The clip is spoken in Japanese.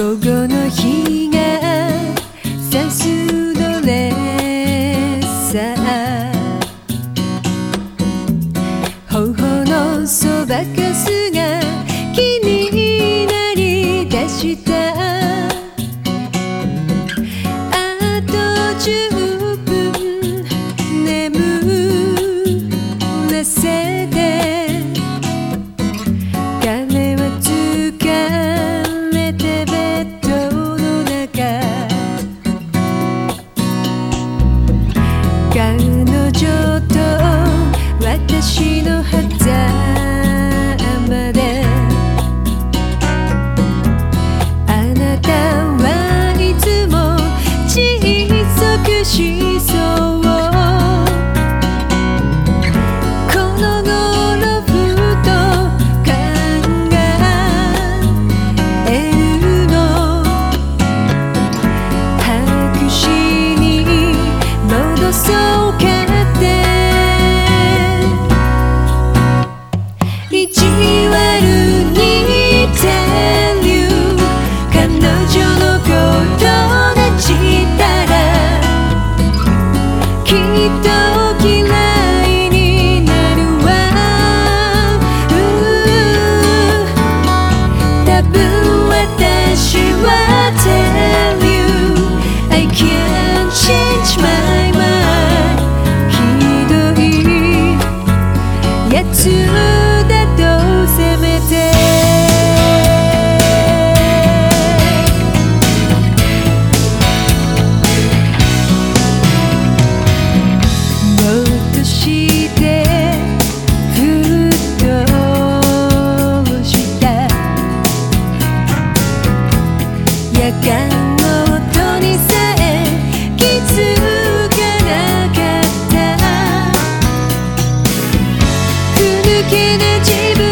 午後の日がさすのれさ。頬のそばかすがさ呼吸